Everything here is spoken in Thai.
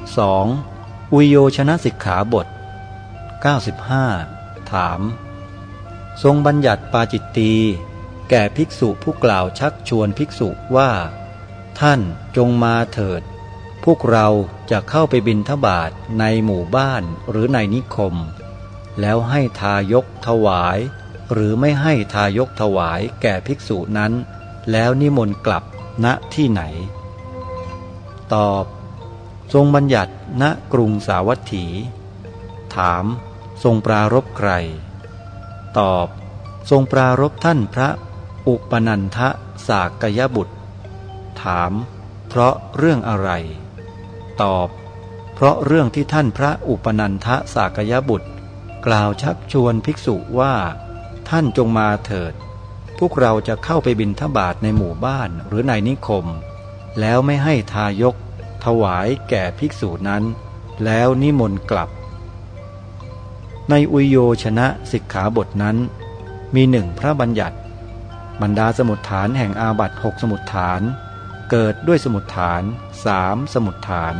2. อุโยชนะสิกขาบท 95 ถาม ทรงบัญญัติปาจิตตีแก่ภิกษุผู้กล่าวชักชวนภิกษุว่า ท่านจงมาเถิด พวกเราจะเข้าไปบินทบาทในหมู่บ้านหรือในนิคม แล้วให้ทายกถวาย หรือไม่ให้ทายกถวายแก่ภิกษุนั้น แล้วนิมนต์กลับณที่ไหน ตอบ ทรงบัญญัติณกรุงสาวัตถี ถาม ทรงปรารบใคร ตอบ ทรงปรารบท่านพระอุปนันทะสากยบุตร ถาม เพราะเรื่องอะไร ตอบ เพราะเรื่องที่ท่านพระอุปนันทะสากยบุตร กล่าวชักชวนภิกษุว่า ท่านจงมาเถิด พวกเราจะเข้าไปบินทบาทในหมู่บ้านหรือในนิคม แล้วไม่ให้ทายก ถวายแก่ภิกษุนั้น แล้วนิมนต์กลับ ในอุยโยชนะสิกขาบทนั้น มีหนึ่งพระบัญญัติ บรรดาสมุดฐานแห่งอาบัตหกสมุดฐาน เกิดด้วยสมุดฐานสามสมุดฐาน